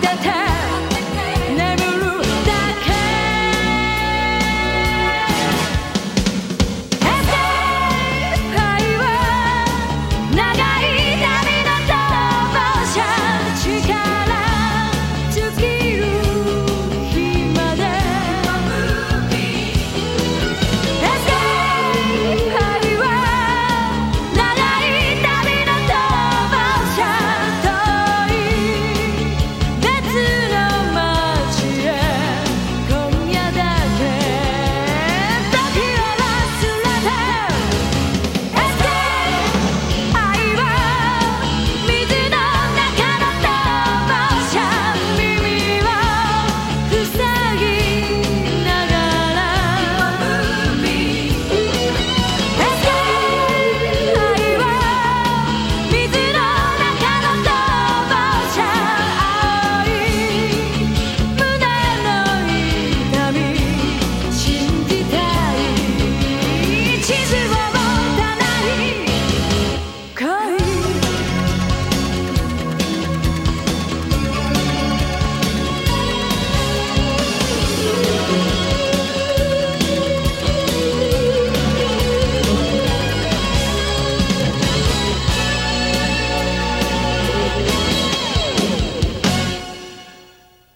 따뜻한